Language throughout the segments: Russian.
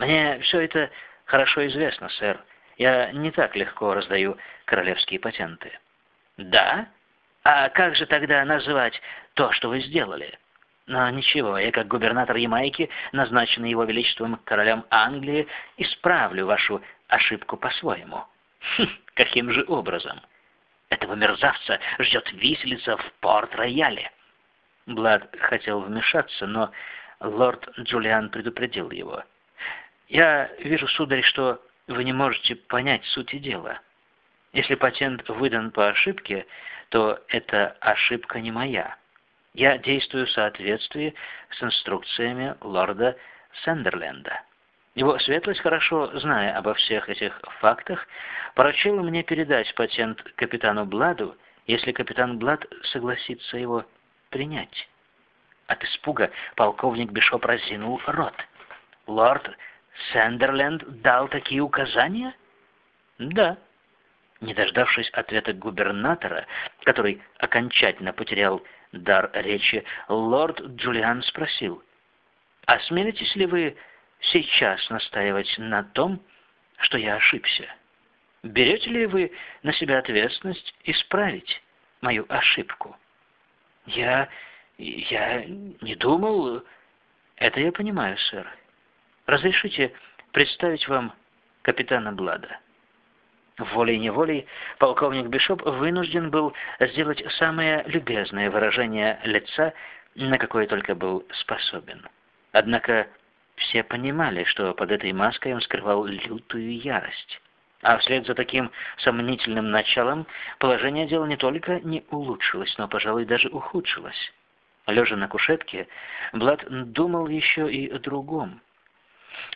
Мне все это хорошо известно, сэр. Я не так легко раздаю королевские патенты. Да? А как же тогда называть то, что вы сделали? Но ничего, я как губернатор Ямайки, назначенный его величеством королем Англии, исправлю вашу ошибку по-своему. Хм, каким же образом? Этого мерзавца ждет виселица в Порт-Рояле. Блад хотел вмешаться, но лорд Джулиан предупредил его. «Я вижу, сударь, что вы не можете понять сути дела. Если патент выдан по ошибке, то эта ошибка не моя. Я действую в соответствии с инструкциями лорда Сендерленда. Его светлость, хорошо зная обо всех этих фактах, поручила мне передать патент капитану Бладу, если капитан Блад согласится его принять. От испуга полковник Бишоп разинул рот. Лорд Сендерленд дал такие указания? Да. Не дождавшись ответа губернатора, который окончательно потерял дар речи, лорд Джулиан спросил, «Осмелитесь ли вы сейчас настаивать на том, что я ошибся? Берете ли вы на себя ответственность исправить мою ошибку?» «Я... я не думал...» «Это я понимаю, сэр. Разрешите представить вам капитана Блада». Волей-неволей полковник Бишоп вынужден был сделать самое любезное выражение лица, на какое только был способен. Однако все понимали, что под этой маской он скрывал лютую ярость. А вслед за таким сомнительным началом положение дела не только не улучшилось, но, пожалуй, даже ухудшилось. Лежа на кушетке, Блад думал еще и о другом.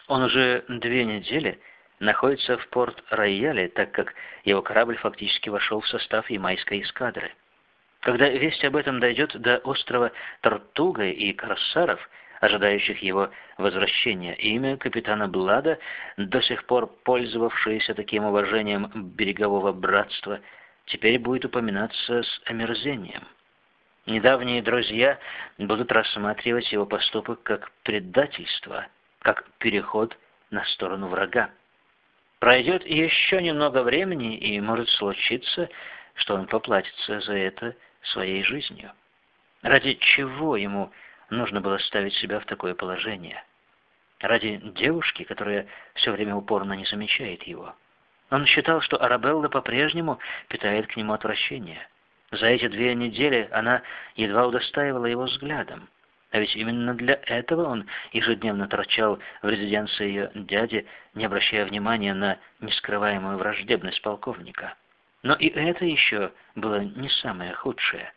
Он уже две недели находится в Порт-Рояле, так как его корабль фактически вошел в состав ямайской эскадры. Когда весть об этом дойдет до острова Тортуга и корсаров, ожидающих его возвращения, имя капитана Блада, до сих пор пользовавшееся таким уважением берегового братства, теперь будет упоминаться с омерзением. Недавние друзья будут рассматривать его поступок как предательство, как переход на сторону врага. Пройдет еще немного времени, и может случиться, что он поплатится за это своей жизнью. Ради чего ему нужно было ставить себя в такое положение? Ради девушки, которая все время упорно не замечает его. Он считал, что Арабелла по-прежнему питает к нему отвращение. За эти две недели она едва удостаивала его взглядом. А ведь именно для этого он ежедневно торчал в резиденции ее дяди, не обращая внимания на нескрываемую враждебность полковника. Но и это еще было не самое худшее.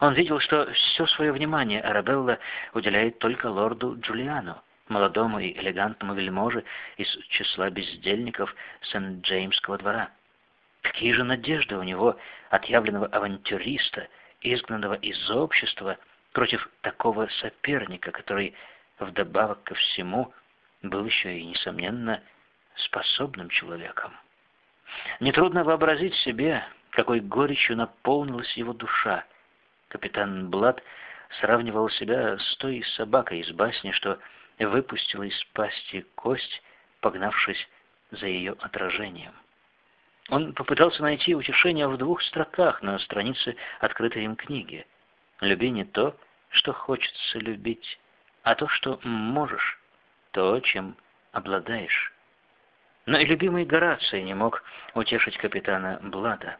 Он видел, что все свое внимание Арабелла уделяет только лорду Джулиану, молодому и элегантному вельможе из числа бездельников Сент-Джеймского двора. Какие же надежды у него, отъявленного авантюриста, изгнанного из общества, против такого соперника, который вдобавок ко всему был еще и, несомненно, способным человеком. Нетрудно вообразить себе, какой горечью наполнилась его душа. Капитан Блад сравнивал себя с той собакой из басни, что выпустила из пасти кость, погнавшись за ее отражением. Он попытался найти утешение в двух строках на странице открытой им книги. «Люби не то, что хочется любить, а то, что можешь, то, чем обладаешь. Но и любимый Гораций не мог утешить капитана Блада.